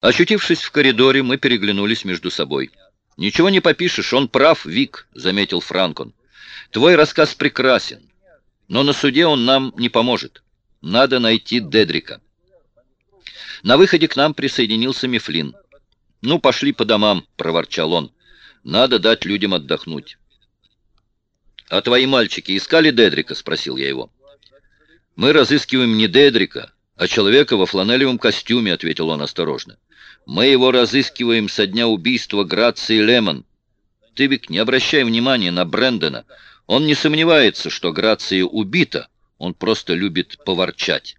Очутившись в коридоре, мы переглянулись между собой. «Ничего не попишешь, он прав, Вик», — заметил Франкон. «Твой рассказ прекрасен, но на суде он нам не поможет. Надо найти Дедрика». На выходе к нам присоединился Мифлин. «Ну, пошли по домам», — проворчал он. «Надо дать людям отдохнуть». «А твои мальчики искали Дедрика?» — спросил я его. «Мы разыскиваем не Дедрика, а человека во фланелевом костюме», — ответил он осторожно. «Мы его разыскиваем со дня убийства Грации Лемон. Ты, Вик, не обращай внимания на Брэндона. Он не сомневается, что Грация убита, он просто любит поворчать.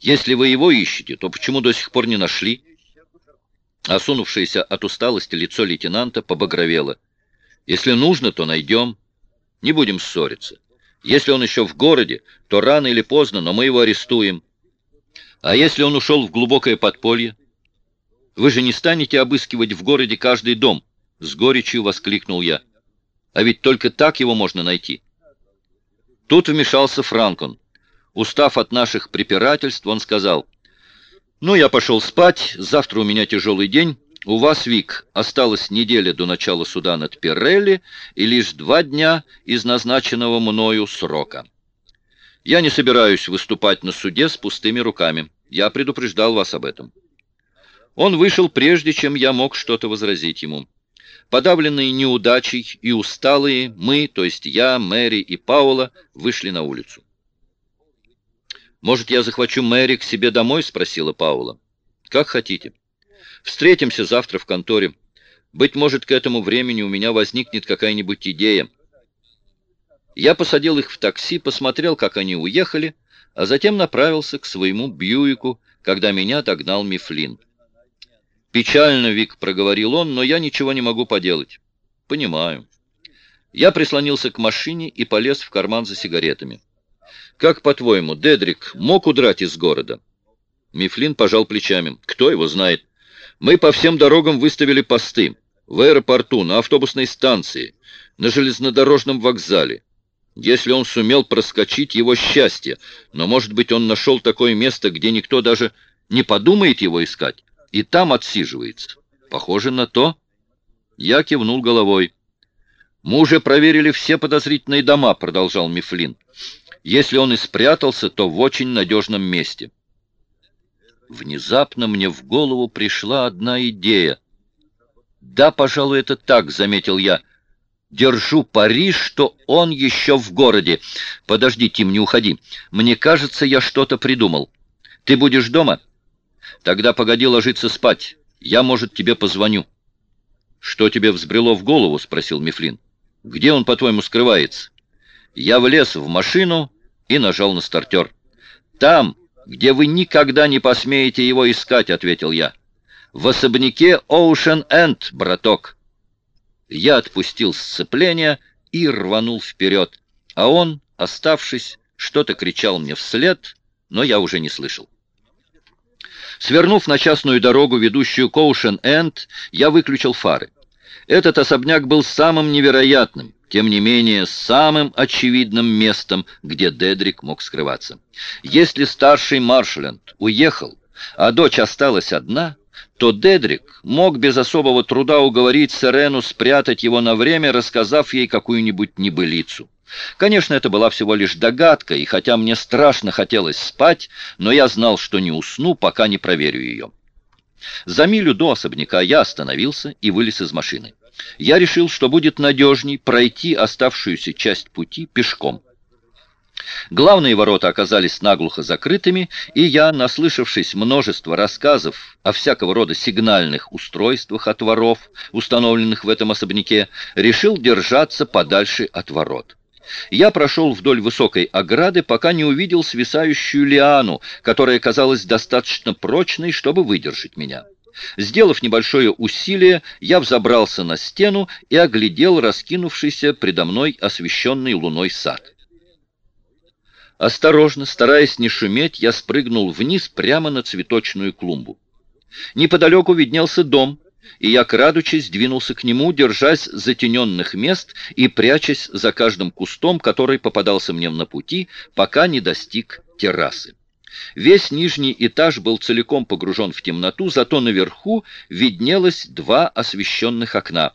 Если вы его ищете, то почему до сих пор не нашли?» Осунувшееся от усталости лицо лейтенанта побагровело. «Если нужно, то найдем». Не будем ссориться. Если он еще в городе, то рано или поздно, но мы его арестуем. А если он ушел в глубокое подполье? Вы же не станете обыскивать в городе каждый дом, — с горечью воскликнул я. А ведь только так его можно найти. Тут вмешался Франкон. Устав от наших препирательств, он сказал, «Ну, я пошел спать, завтра у меня тяжелый день, у вас, Вик, осталась неделя до начала суда над Пирелли и лишь два дня из назначенного мною срока. Я не собираюсь выступать на суде с пустыми руками. Я предупреждал вас об этом. Он вышел прежде, чем я мог что-то возразить ему. Подавленные неудачей и усталые, мы, то есть я, Мэри и Паула, вышли на улицу. «Может, я захвачу Мэри к себе домой?» — спросила Паула. «Как хотите». Встретимся завтра в конторе. Быть может, к этому времени у меня возникнет какая-нибудь идея. Я посадил их в такси, посмотрел, как они уехали, а затем направился к своему Бьюику, когда меня догнал Мифлин. «Печально, Вик», — проговорил он, — «но я ничего не могу поделать». «Понимаю». Я прислонился к машине и полез в карман за сигаретами. «Как, по-твоему, Дедрик мог удрать из города?» Мифлин пожал плечами. «Кто его знает?» Мы по всем дорогам выставили посты. В аэропорту, на автобусной станции, на железнодорожном вокзале. Если он сумел проскочить, его счастье. Но, может быть, он нашел такое место, где никто даже не подумает его искать, и там отсиживается. Похоже на то. Я кивнул головой. «Мы уже проверили все подозрительные дома», — продолжал Мифлин. «Если он и спрятался, то в очень надежном месте». Внезапно мне в голову пришла одна идея. «Да, пожалуй, это так», — заметил я. «Держу пари, что он еще в городе. Подожди, Тим, не уходи. Мне кажется, я что-то придумал. Ты будешь дома? Тогда погоди ложиться спать. Я, может, тебе позвоню». «Что тебе взбрело в голову?» — спросил Мифлин. «Где он, по-твоему, скрывается?» Я влез в машину и нажал на стартер. «Там!» где вы никогда не посмеете его искать», — ответил я. «В особняке Оушен-Энд, браток». Я отпустил сцепление и рванул вперед, а он, оставшись, что-то кричал мне вслед, но я уже не слышал. Свернув на частную дорогу, ведущую к Оушен-Энд, я выключил фары. Этот особняк был самым невероятным, тем не менее самым очевидным местом, где Дедрик мог скрываться. Если старший Маршленд уехал, а дочь осталась одна, то Дедрик мог без особого труда уговорить Сирену спрятать его на время, рассказав ей какую-нибудь небылицу. Конечно, это была всего лишь догадка, и хотя мне страшно хотелось спать, но я знал, что не усну, пока не проверю ее. За милю до особняка я остановился и вылез из машины. Я решил, что будет надежней пройти оставшуюся часть пути пешком. Главные ворота оказались наглухо закрытыми, и я, наслышавшись множество рассказов о всякого рода сигнальных устройствах от воров, установленных в этом особняке, решил держаться подальше от ворот. Я прошел вдоль высокой ограды, пока не увидел свисающую лиану, которая казалась достаточно прочной, чтобы выдержать меня. Сделав небольшое усилие, я взобрался на стену и оглядел раскинувшийся предо мной освещенный луной сад. Осторожно, стараясь не шуметь, я спрыгнул вниз прямо на цветочную клумбу. Неподалеку виднелся дом, и я, крадучись, двинулся к нему, держась затененных мест и прячась за каждым кустом, который попадался мне на пути, пока не достиг террасы. Весь нижний этаж был целиком погружен в темноту, зато наверху виднелось два освещенных окна.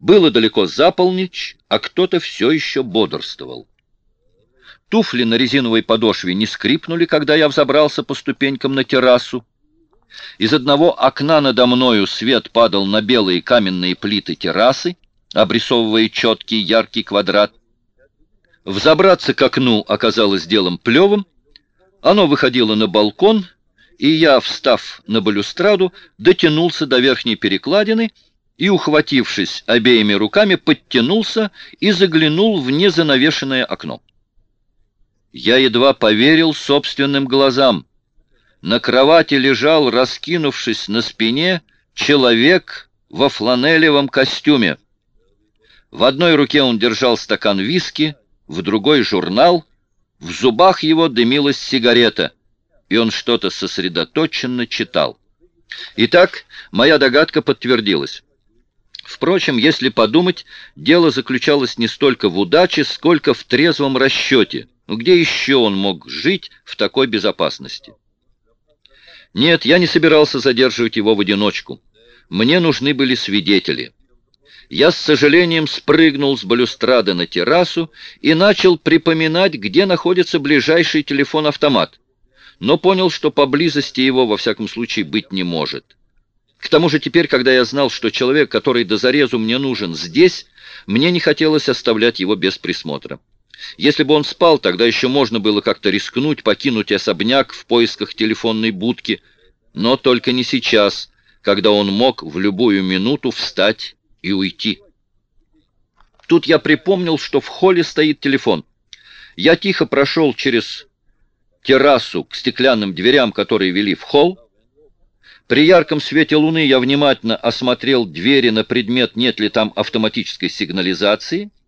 Было далеко за полночь, а кто-то все еще бодрствовал. Туфли на резиновой подошве не скрипнули, когда я взобрался по ступенькам на террасу. Из одного окна надо мною свет падал на белые каменные плиты террасы, обрисовывая четкий яркий квадрат. Взобраться к окну оказалось делом плевым. Оно выходило на балкон, и я, встав на балюстраду, дотянулся до верхней перекладины и, ухватившись обеими руками, подтянулся и заглянул в незанавешенное окно. Я едва поверил собственным глазам. На кровати лежал, раскинувшись на спине, человек во фланелевом костюме. В одной руке он держал стакан виски, в другой — журнал, в зубах его дымилась сигарета, и он что-то сосредоточенно читал. Итак, моя догадка подтвердилась. Впрочем, если подумать, дело заключалось не столько в удаче, сколько в трезвом расчете — где еще он мог жить в такой безопасности? Нет, я не собирался задерживать его в одиночку. Мне нужны были свидетели. Я с сожалением спрыгнул с балюстрады на террасу и начал припоминать, где находится ближайший телефон-автомат, но понял, что поблизости его во всяком случае быть не может. К тому же теперь, когда я знал, что человек, который до зарезу мне нужен, здесь, мне не хотелось оставлять его без присмотра. Если бы он спал, тогда еще можно было как-то рискнуть, покинуть особняк в поисках телефонной будки, но только не сейчас, когда он мог в любую минуту встать и уйти. Тут я припомнил, что в холле стоит телефон. Я тихо прошел через террасу к стеклянным дверям, которые вели в холл. При ярком свете луны я внимательно осмотрел двери на предмет, нет ли там автоматической сигнализации —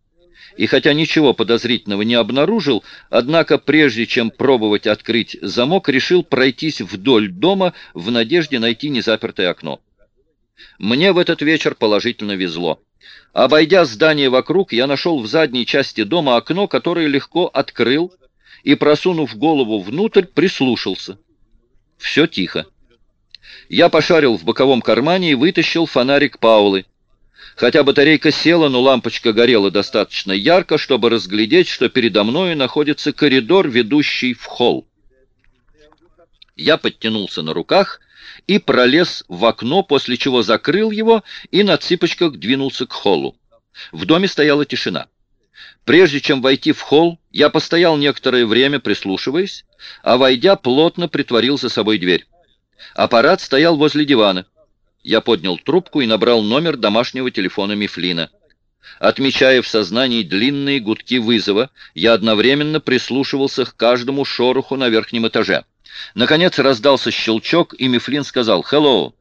и хотя ничего подозрительного не обнаружил, однако прежде чем пробовать открыть замок, решил пройтись вдоль дома в надежде найти незапертое окно. Мне в этот вечер положительно везло. Обойдя здание вокруг, я нашел в задней части дома окно, которое легко открыл, и, просунув голову внутрь, прислушался. Все тихо. Я пошарил в боковом кармане и вытащил фонарик Паулы. Хотя батарейка села, но лампочка горела достаточно ярко, чтобы разглядеть, что передо мною находится коридор, ведущий в холл. Я подтянулся на руках и пролез в окно, после чего закрыл его и на цыпочках двинулся к холлу. В доме стояла тишина. Прежде чем войти в холл, я постоял некоторое время, прислушиваясь, а, войдя, плотно притворил за собой дверь. Аппарат стоял возле дивана. Я поднял трубку и набрал номер домашнего телефона Мифлина. Отмечая в сознании длинные гудки вызова, я одновременно прислушивался к каждому шороху на верхнем этаже. Наконец раздался щелчок, и Мифлин сказал «Hello».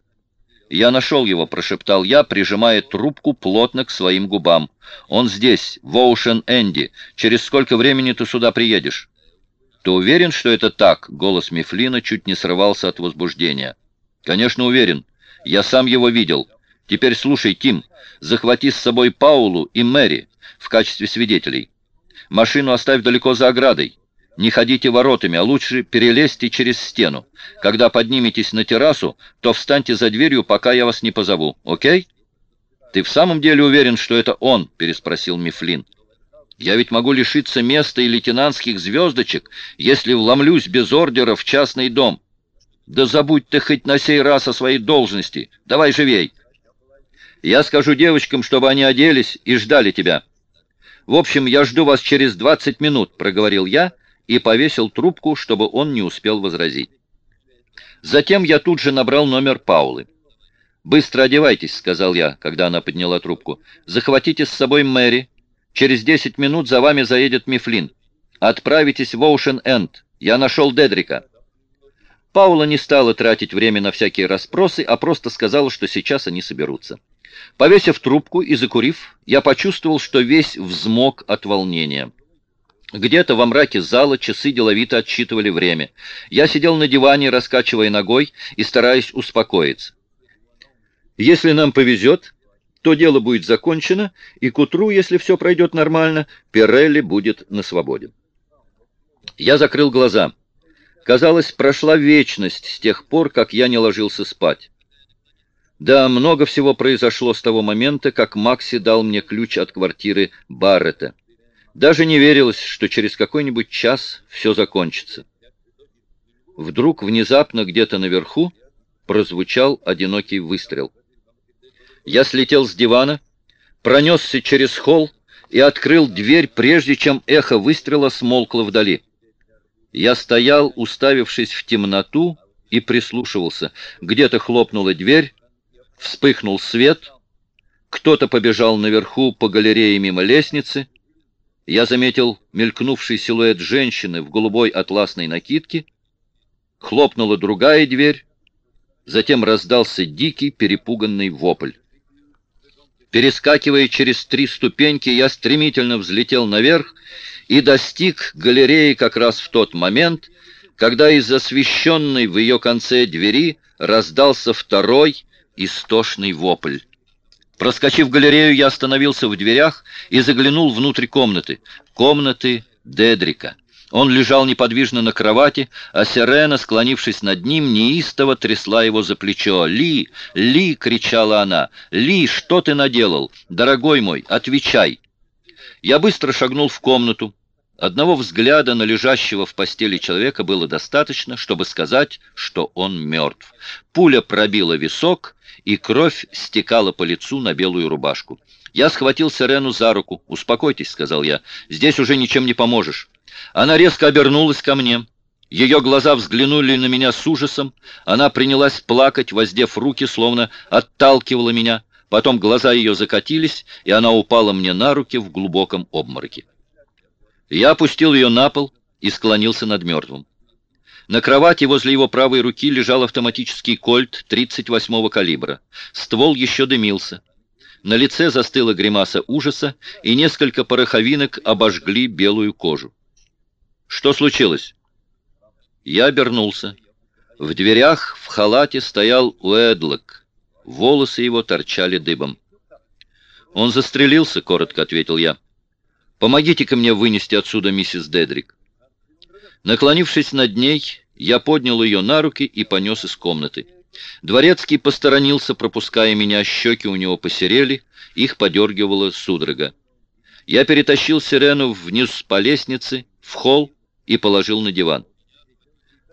«Я нашел его», — прошептал я, прижимая трубку плотно к своим губам. «Он здесь, в Оушен-Энди. Через сколько времени ты сюда приедешь?» «Ты уверен, что это так?» — голос Мифлина чуть не срывался от возбуждения. «Конечно, уверен. Я сам его видел. Теперь слушай, Тим, захвати с собой Паулу и Мэри в качестве свидетелей. Машину оставь далеко за оградой. Не ходите воротами, а лучше перелезьте через стену. Когда подниметесь на террасу, то встаньте за дверью, пока я вас не позову. Окей? Ты в самом деле уверен, что это он? Переспросил Мифлин. Я ведь могу лишиться места и лейтенантских звездочек, если вломлюсь без ордера в частный дом. Да забудь ты хоть на сей раз о своей должности. Давай живей. Я скажу девочкам, чтобы они оделись и ждали тебя. В общем, я жду вас через 20 минут, проговорил я и повесил трубку, чтобы он не успел возразить. Затем я тут же набрал номер Паулы. «Быстро одевайтесь», — сказал я, когда она подняла трубку. «Захватите с собой Мэри. Через 10 минут за вами заедет Мифлин. Отправитесь в Оушен-Энд. Я нашел Дедрика». Паула не стала тратить время на всякие расспросы, а просто сказала, что сейчас они соберутся. Повесив трубку и закурив, я почувствовал, что весь взмок от волнения. Где-то во мраке зала часы деловито отсчитывали время. Я сидел на диване, раскачивая ногой и стараясь успокоиться. Если нам повезет, то дело будет закончено, и к утру, если все пройдет нормально, Пирелли будет на свободе. Я закрыл глаза. Казалось, прошла вечность с тех пор, как я не ложился спать. Да, много всего произошло с того момента, как Макси дал мне ключ от квартиры Баррета. Даже не верилось, что через какой-нибудь час все закончится. Вдруг внезапно где-то наверху прозвучал одинокий выстрел. Я слетел с дивана, пронесся через холл и открыл дверь, прежде чем эхо выстрела смолкло вдали. Я стоял, уставившись в темноту, и прислушивался. Где-то хлопнула дверь, вспыхнул свет, кто-то побежал наверху по галерее мимо лестницы. Я заметил мелькнувший силуэт женщины в голубой атласной накидке. Хлопнула другая дверь, затем раздался дикий перепуганный вопль. Перескакивая через три ступеньки, я стремительно взлетел наверх и достиг галереи как раз в тот момент, когда из освещенной в ее конце двери раздался второй истошный вопль. Проскочив галерею, я остановился в дверях и заглянул внутрь комнаты. Комнаты Дедрика. Он лежал неподвижно на кровати, а Сирена, склонившись над ним, неистово трясла его за плечо. «Ли! Ли!» — кричала она. «Ли, что ты наделал? Дорогой мой, отвечай!» Я быстро шагнул в комнату. Одного взгляда на лежащего в постели человека было достаточно, чтобы сказать, что он мертв. Пуля пробила висок, и кровь стекала по лицу на белую рубашку. Я схватил Сирену за руку. «Успокойтесь», — сказал я, — «здесь уже ничем не поможешь». Она резко обернулась ко мне. Ее глаза взглянули на меня с ужасом. Она принялась плакать, воздев руки, словно отталкивала меня. Потом глаза ее закатились, и она упала мне на руки в глубоком обмороке. Я опустил ее на пол и склонился над мертвым. На кровати возле его правой руки лежал автоматический кольт 38-го калибра. Ствол еще дымился. На лице застыла гримаса ужаса, и несколько пороховинок обожгли белую кожу. «Что случилось?» Я обернулся. В дверях в халате стоял Уэдлок. Волосы его торчали дыбом. «Он застрелился», — коротко ответил я. «Помогите-ка мне вынести отсюда миссис Дедрик». Наклонившись над ней, я поднял ее на руки и понес из комнаты. Дворецкий посторонился, пропуская меня, щеки у него посерели, их подергивала судорога. Я перетащил сирену вниз по лестнице, в холл и положил на диван.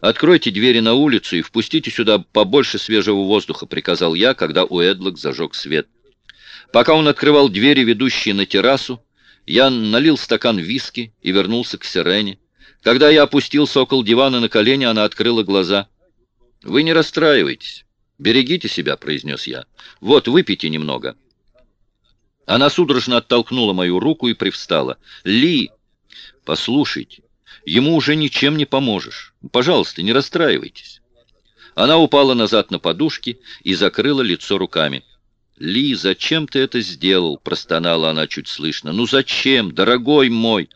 «Откройте двери на улицу и впустите сюда побольше свежего воздуха», — приказал я, когда Уэдлок зажег свет. Пока он открывал двери, ведущие на террасу, я налил стакан виски и вернулся к Сирене. Когда я опустился около дивана на колени, она открыла глаза. «Вы не расстраивайтесь. Берегите себя», — произнес я. «Вот, выпейте немного». Она судорожно оттолкнула мою руку и привстала. «Ли, послушайте, ему уже ничем не поможешь. Пожалуйста, не расстраивайтесь». Она упала назад на подушки и закрыла лицо руками. «Ли, зачем ты это сделал?» — простонала она чуть слышно. «Ну зачем, дорогой мой?»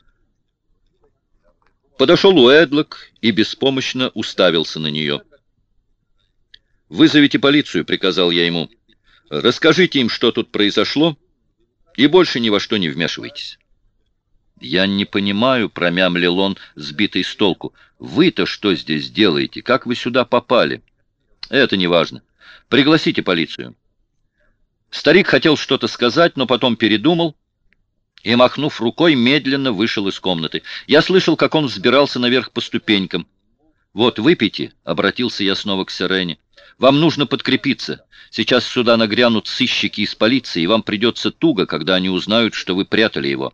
Подошел Уэдлок и беспомощно уставился на нее. «Вызовите полицию», — приказал я ему. «Расскажите им, что тут произошло, и больше ни во что не вмешивайтесь». «Я не понимаю», — промямлил он, сбитый с толку. «Вы-то что здесь делаете? Как вы сюда попали?» «Это не важно. Пригласите полицию». Старик хотел что-то сказать, но потом передумал и, махнув рукой, медленно вышел из комнаты. Я слышал, как он взбирался наверх по ступенькам. «Вот, выпейте», — обратился я снова к Сирене. «Вам нужно подкрепиться. Сейчас сюда нагрянут сыщики из полиции, и вам придется туго, когда они узнают, что вы прятали его».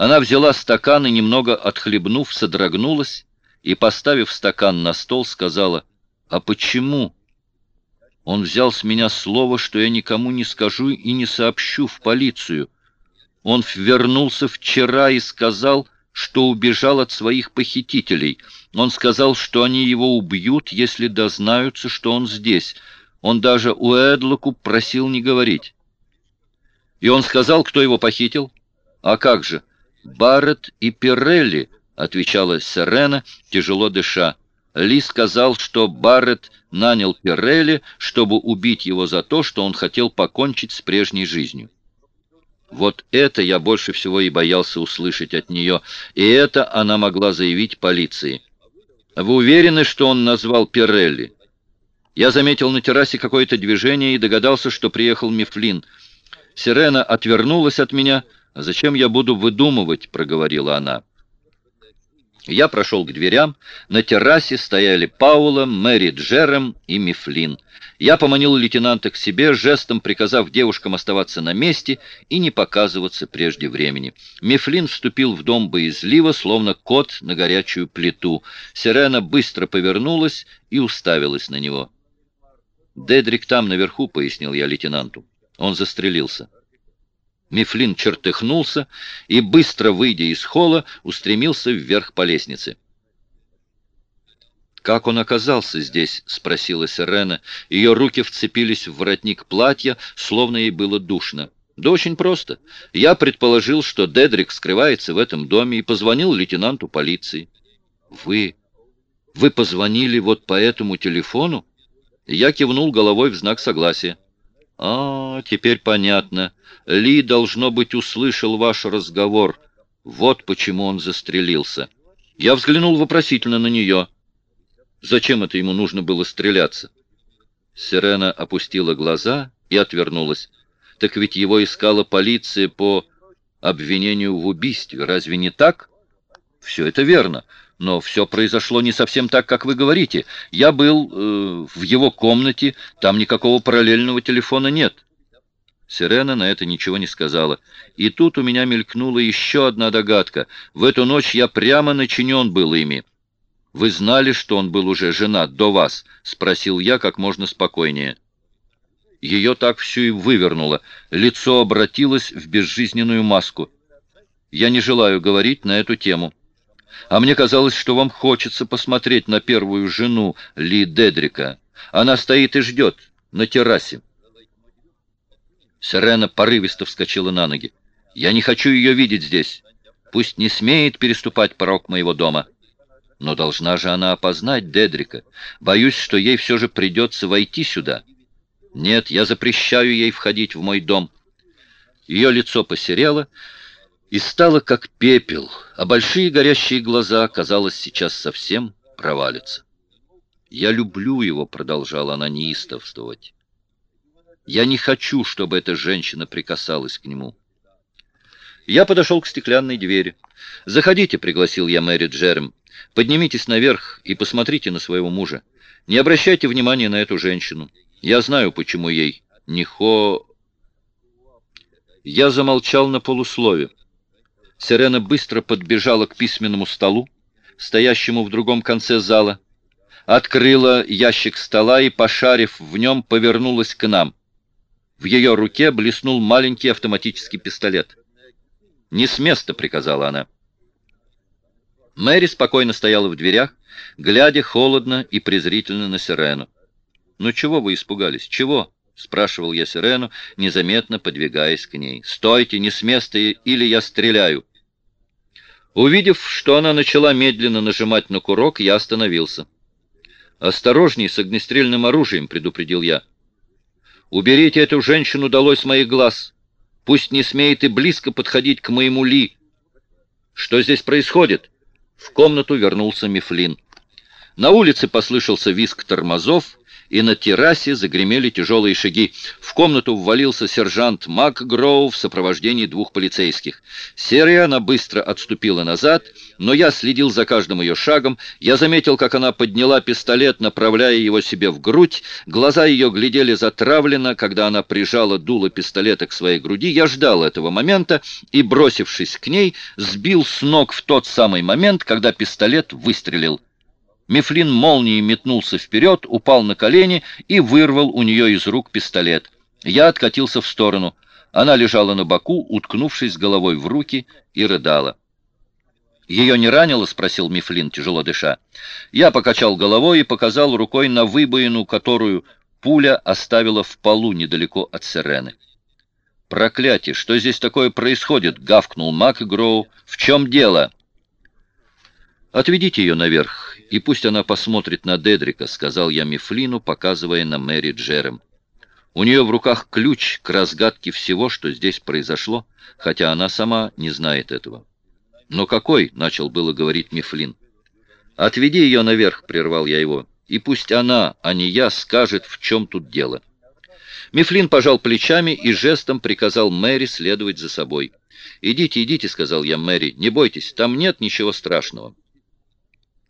Она взяла стакан и, немного отхлебнув, содрогнулась и, поставив стакан на стол, сказала, «А почему?» Он взял с меня слово, что я никому не скажу и не сообщу в полицию. Он вернулся вчера и сказал, что убежал от своих похитителей. Он сказал, что они его убьют, если дознаются, что он здесь. Он даже у Эдлоку просил не говорить. И он сказал, кто его похитил? А как же? «Барретт и Пирелли», — отвечала Сирена, тяжело дыша. Ли сказал, что Барретт нанял Пирелли, чтобы убить его за то, что он хотел покончить с прежней жизнью. Вот это я больше всего и боялся услышать от нее, и это она могла заявить полиции. Вы уверены, что он назвал Пирелли? Я заметил на террасе какое-то движение и догадался, что приехал Мифлин. Сирена отвернулась от меня. «Зачем я буду выдумывать?» — проговорила она. Я прошел к дверям. На террасе стояли Паула, Мэри Джерем и Мифлин. Я поманил лейтенанта к себе, жестом приказав девушкам оставаться на месте и не показываться прежде времени. Мифлин вступил в дом боязливо, словно кот на горячую плиту. Сирена быстро повернулась и уставилась на него. «Дедрик там, наверху», — пояснил я лейтенанту. Он застрелился. Мифлин чертыхнулся и, быстро выйдя из холла, устремился вверх по лестнице. «Как он оказался здесь?» — спросила Сирена. Ее руки вцепились в воротник платья, словно ей было душно. «Да очень просто. Я предположил, что Дедрик скрывается в этом доме и позвонил лейтенанту полиции». «Вы... вы позвонили вот по этому телефону?» Я кивнул головой в знак согласия. «А, теперь понятно. Ли, должно быть, услышал ваш разговор. Вот почему он застрелился». Я взглянул вопросительно на нее. Зачем это ему нужно было стреляться? Сирена опустила глаза и отвернулась. Так ведь его искала полиция по обвинению в убийстве. Разве не так? Все это верно. Но все произошло не совсем так, как вы говорите. Я был э, в его комнате, там никакого параллельного телефона нет. Сирена на это ничего не сказала. И тут у меня мелькнула еще одна догадка. В эту ночь я прямо начинен был ими. «Вы знали, что он был уже женат до вас?» — спросил я как можно спокойнее. Ее так всю и вывернуло. Лицо обратилось в безжизненную маску. «Я не желаю говорить на эту тему». А мне казалось, что вам хочется посмотреть на первую жену Ли Дедрика. Она стоит и ждет на террасе. Сирена порывисто вскочила на ноги. Я не хочу ее видеть здесь. Пусть не смеет переступать порог моего дома. Но должна же она опознать Дедрика. Боюсь, что ей все же придется войти сюда. Нет, я запрещаю ей входить в мой дом. Ее лицо посерело, и стало как пепел, а большие горящие глаза, казалось, сейчас совсем провалятся. «Я люблю его», — продолжала она неистовствовать. «Я не хочу, чтобы эта женщина прикасалась к нему». Я подошел к стеклянной двери. «Заходите», — пригласил я Мэри Джерем. «Поднимитесь наверх и посмотрите на своего мужа. Не обращайте внимания на эту женщину. Я знаю, почему ей не хо...» Я замолчал на полуслове. Сирена быстро подбежала к письменному столу, стоящему в другом конце зала, открыла ящик стола и, пошарив в нем, повернулась к нам. В ее руке блеснул маленький автоматический пистолет. «Не с места», — приказала она. Мэри спокойно стояла в дверях, глядя холодно и презрительно на Сирену. «Ну чего вы испугались? Чего?» — спрашивал я Сирену, незаметно подвигаясь к ней. «Стойте, не с места, или я стреляю!» Увидев, что она начала медленно нажимать на курок, я остановился. «Осторожней с огнестрельным оружием», — предупредил я. «Уберите эту женщину долой с моих глаз. Пусть не смеет и близко подходить к моему Ли. Что здесь происходит?» В комнату вернулся Мифлин. На улице послышался визг тормозов, и на террасе загремели тяжелые шаги. В комнату ввалился сержант МакГроу в сопровождении двух полицейских. Серия она быстро отступила назад, но я следил за каждым ее шагом. Я заметил, как она подняла пистолет, направляя его себе в грудь. Глаза ее глядели затравленно, когда она прижала дуло пистолета к своей груди. Я ждал этого момента и, бросившись к ней, сбил с ног в тот самый момент, когда пистолет выстрелил. Мифлин молнией метнулся вперед, упал на колени и вырвал у нее из рук пистолет. Я откатился в сторону. Она лежала на боку, уткнувшись головой в руки, и рыдала. «Ее не ранило?» — спросил Мифлин, тяжело дыша. Я покачал головой и показал рукой на выбоину, которую пуля оставила в полу недалеко от Сирены. «Проклятие! Что здесь такое происходит?» — гавкнул МакГроу. «В чем дело?» «Отведите ее наверх, и пусть она посмотрит на Дедрика», — сказал я Мифлину, показывая на Мэри Джерем. «У нее в руках ключ к разгадке всего, что здесь произошло, хотя она сама не знает этого». «Но какой?» — начал было говорить Мифлин. «Отведи ее наверх», — прервал я его, — «и пусть она, а не я, скажет, в чем тут дело». Мифлин пожал плечами и жестом приказал Мэри следовать за собой. «Идите, идите», — сказал я Мэри, — «не бойтесь, там нет ничего страшного».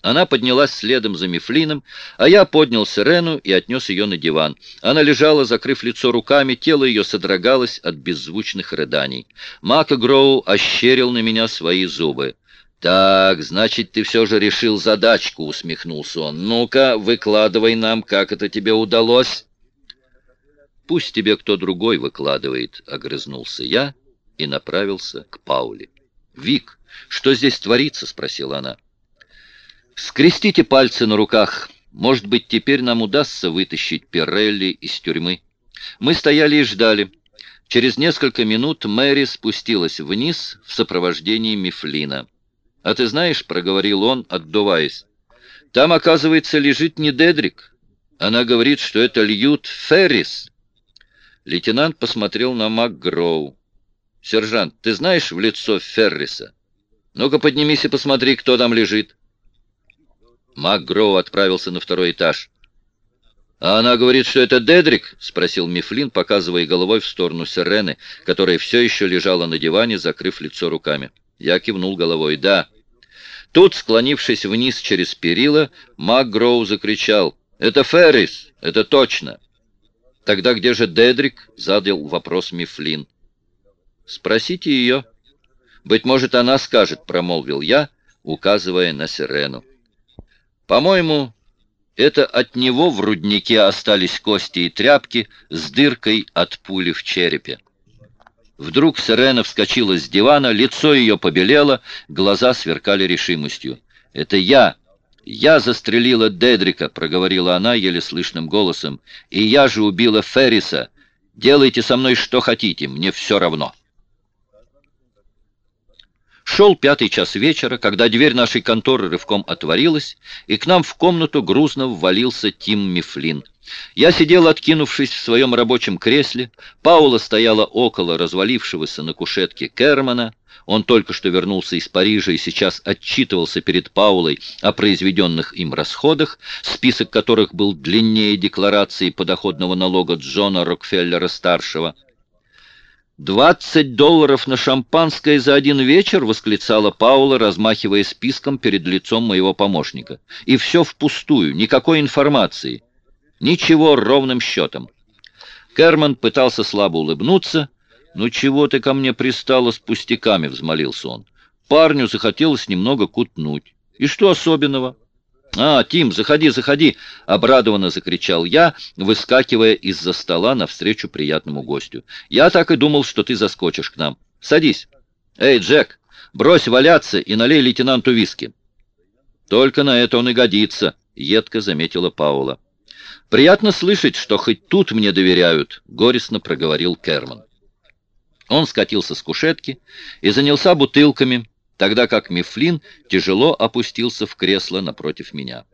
Она поднялась следом за Мифлином, а я поднял Сирену и отнес ее на диван. Она лежала, закрыв лицо руками, тело ее содрогалось от беззвучных рыданий. Мака Гроу ощерил на меня свои зубы. «Так, значит, ты все же решил задачку», — усмехнулся он. «Ну-ка, выкладывай нам, как это тебе удалось». «Пусть тебе кто другой выкладывает», — огрызнулся я и направился к Пауле. «Вик, что здесь творится?» — спросила она. Скрестите пальцы на руках. Может быть, теперь нам удастся вытащить Пирелли из тюрьмы. Мы стояли и ждали. Через несколько минут Мэри спустилась вниз в сопровождении Мифлина. «А ты знаешь, — проговорил он, отдуваясь, — там, оказывается, лежит не Дедрик. Она говорит, что это Льют Феррис». Лейтенант посмотрел на МакГроу. «Сержант, ты знаешь в лицо Ферриса? Ну-ка поднимись и посмотри, кто там лежит». МакГроу отправился на второй этаж. «А она говорит, что это Дедрик?» — спросил Мифлин, показывая головой в сторону Сирены, которая все еще лежала на диване, закрыв лицо руками. Я кивнул головой. «Да». Тут, склонившись вниз через перила, МакГроу закричал. «Это Феррис! Это точно!» «Тогда где же Дедрик?» — задал вопрос Мифлин. «Спросите ее». «Быть может, она скажет», — промолвил я, указывая на Сирену. По-моему, это от него в руднике остались кости и тряпки с дыркой от пули в черепе. Вдруг Сирена вскочила с дивана, лицо ее побелело, глаза сверкали решимостью. «Это я! Я застрелила Дедрика!» — проговорила она еле слышным голосом. «И я же убила Ферриса! Делайте со мной что хотите, мне все равно!» Шел пятый час вечера, когда дверь нашей конторы рывком отворилась, и к нам в комнату грузно ввалился Тим Мифлин. Я сидел, откинувшись в своем рабочем кресле. Паула стояла около развалившегося на кушетке Кермана. Он только что вернулся из Парижа и сейчас отчитывался перед Паулой о произведенных им расходах, список которых был длиннее декларации подоходного налога Джона Рокфеллера-старшего. «Двадцать долларов на шампанское за один вечер!» — восклицала Паула, размахивая списком перед лицом моего помощника. «И все впустую, никакой информации. Ничего ровным счетом». Керман пытался слабо улыбнуться. «Ну чего ты ко мне пристала с пустяками?» — взмолился он. «Парню захотелось немного кутнуть. И что особенного?» «А, Тим, заходи, заходи!» — обрадованно закричал я, выскакивая из-за стола навстречу приятному гостю. «Я так и думал, что ты заскочишь к нам. Садись. Эй, Джек, брось валяться и налей лейтенанту виски». «Только на это он и годится», — едко заметила Паула. «Приятно слышать, что хоть тут мне доверяют», — горестно проговорил Керман. Он скатился с кушетки и занялся бутылками, тогда как Мифлин тяжело опустился в кресло напротив меня.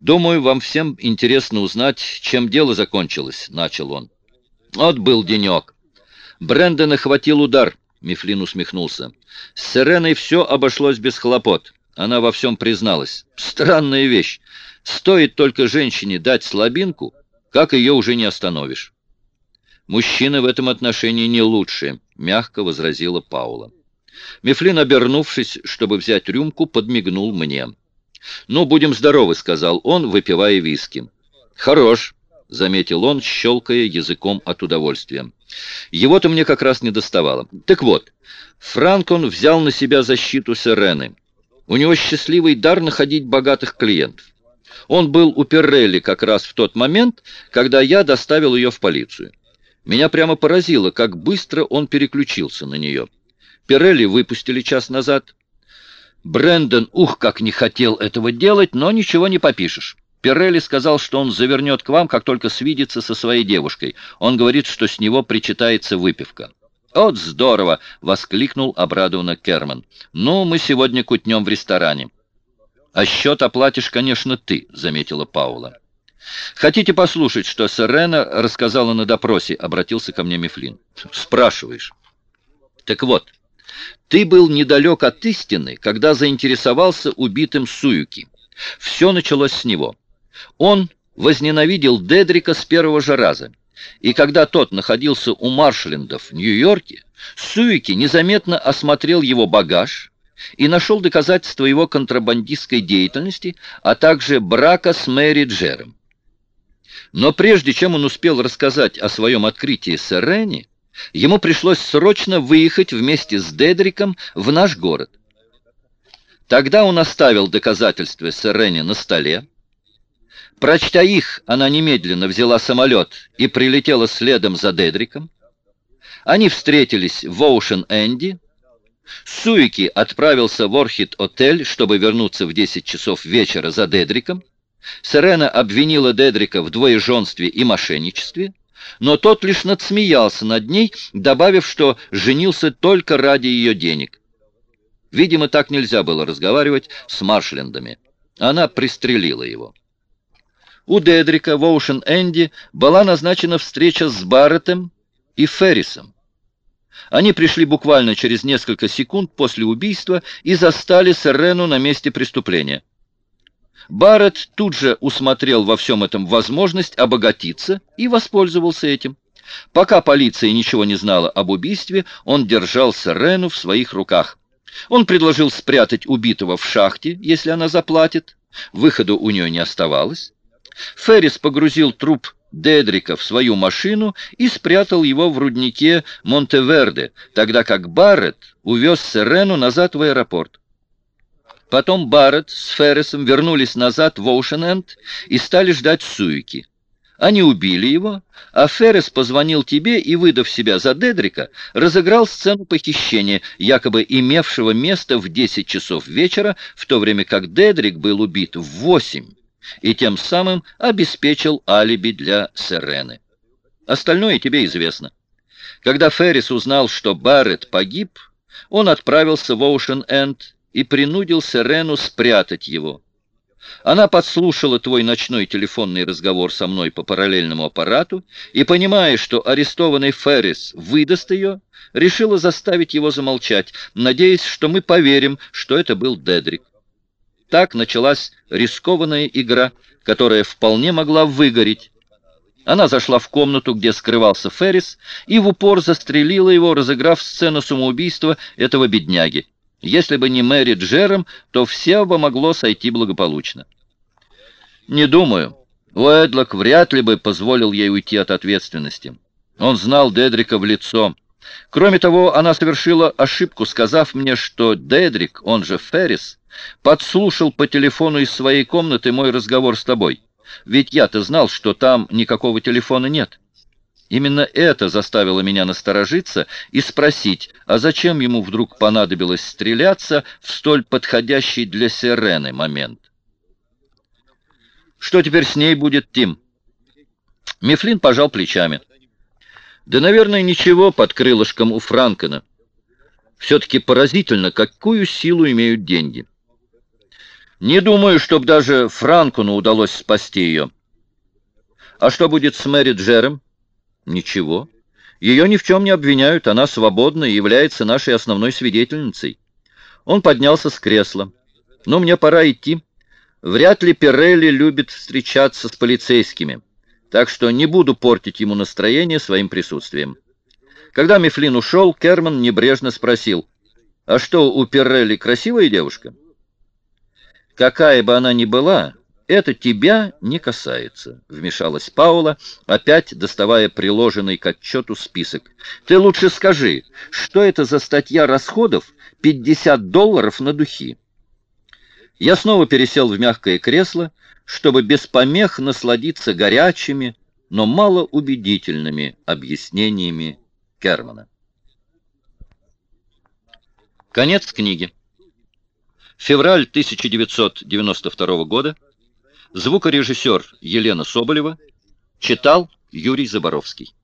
«Думаю, вам всем интересно узнать, чем дело закончилось», — начал он. «Вот был денек. Брэндона хватил удар», — Мифлин усмехнулся. «С Сиреной все обошлось без хлопот. Она во всем призналась. Странная вещь. Стоит только женщине дать слабинку, как ее уже не остановишь». «Мужчины в этом отношении не лучшие», — мягко возразила Паула. Мифлин, обернувшись, чтобы взять рюмку, подмигнул мне. «Ну, будем здоровы», — сказал он, выпивая виски. «Хорош», — заметил он, щелкая языком от удовольствия. «Его-то мне как раз не доставало. Так вот, Франкон взял на себя защиту Сирены. У него счастливый дар находить богатых клиентов. Он был у Перрелли как раз в тот момент, когда я доставил ее в полицию. Меня прямо поразило, как быстро он переключился на нее. Пирелли выпустили час назад. Брэндон, ух, как не хотел этого делать, но ничего не попишешь. Пирелли сказал, что он завернет к вам, как только свидится со своей девушкой. Он говорит, что с него причитается выпивка. «Вот здорово!» — воскликнул обрадованно Керман. «Ну, мы сегодня кутнем в ресторане». «А счет оплатишь, конечно, ты», — заметила Паула. «Хотите послушать, что Сирена рассказала на допросе?» — обратился ко мне Мифлин. «Спрашиваешь». «Так вот, ты был недалек от истины, когда заинтересовался убитым Суюки. Все началось с него. Он возненавидел Дедрика с первого же раза. И когда тот находился у Маршленда в Нью-Йорке, Суики незаметно осмотрел его багаж и нашел доказательства его контрабандистской деятельности, а также брака с Мэри Джером. Но прежде чем он успел рассказать о своем открытии с Ренни, ему пришлось срочно выехать вместе с Дедриком в наш город. Тогда он оставил доказательства с Ренни на столе, Прочтя их, она немедленно взяла самолет и прилетела следом за Дедриком. Они встретились в Оушен-Энди. Суики отправился в Орхид-отель, чтобы вернуться в 10 часов вечера за Дедриком. Сирена обвинила Дедрика в двоеженстве и мошенничестве, но тот лишь надсмеялся над ней, добавив, что женился только ради ее денег. Видимо, так нельзя было разговаривать с Маршлендами. Она пристрелила его. У Дедрика в Оушен-Энди была назначена встреча с Барреттом и Феррисом. Они пришли буквально через несколько секунд после убийства и застали Серену на месте преступления. Барретт тут же усмотрел во всем этом возможность обогатиться и воспользовался этим. Пока полиция ничего не знала об убийстве, он держал Серену в своих руках. Он предложил спрятать убитого в шахте, если она заплатит. Выхода у нее не оставалось. Феррис погрузил труп Дедрика в свою машину и спрятал его в руднике Монтеверде, тогда как Барретт увез Серену назад в аэропорт. Потом Барретт с Феррисом вернулись назад в Оушен-Энд и стали ждать Суики. Они убили его, а Феррис позвонил тебе и, выдав себя за Дедрика, разыграл сцену похищения, якобы имевшего место в 10 часов вечера, в то время как Дедрик был убит в 8 и тем самым обеспечил алиби для Серены. Остальное тебе известно. Когда Феррис узнал, что Барретт погиб, он отправился в Оушен-Энд и принудил Серену спрятать его. Она подслушала твой ночной телефонный разговор со мной по параллельному аппарату и, понимая, что арестованный Феррис выдаст ее, решила заставить его замолчать, надеясь, что мы поверим, что это был Дедрик. Так началась рискованная игра, которая вполне могла выгореть. Она зашла в комнату, где скрывался Феррис, и в упор застрелила его, разыграв сцену самоубийства этого бедняги. Если бы не Мэри Джером, то все бы могло сойти благополучно. Не думаю. Уэдлок вряд ли бы позволил ей уйти от ответственности. Он знал Дедрика в лицо. Кроме того, она совершила ошибку, сказав мне, что Дедрик, он же Феррис, подслушал по телефону из своей комнаты мой разговор с тобой. Ведь я-то знал, что там никакого телефона нет. Именно это заставило меня насторожиться и спросить, а зачем ему вдруг понадобилось стреляться в столь подходящий для Сирены момент. Что теперь с ней будет, Тим? Мифлин пожал плечами. Да, наверное, ничего под крылышком у Франкена. Все-таки поразительно, какую силу имеют деньги. Не думаю, чтобы даже Франкуну удалось спасти ее. А что будет с Мэри Джером? Ничего. Ее ни в чем не обвиняют, она свободна и является нашей основной свидетельницей. Он поднялся с кресла. Но мне пора идти. Вряд ли Пирелли любит встречаться с полицейскими, так что не буду портить ему настроение своим присутствием. Когда Мифлин ушел, Керман небрежно спросил, «А что, у Пирелли красивая девушка?» Какая бы она ни была, это тебя не касается, вмешалась Паула, опять доставая приложенный к отчету список. Ты лучше скажи, что это за статья расходов 50 долларов на духи? Я снова пересел в мягкое кресло, чтобы без помех насладиться горячими, но малоубедительными объяснениями Кермана. Конец книги. Февраль 1992 года. Звукорежиссер Елена Соболева. Читал Юрий Заборовский.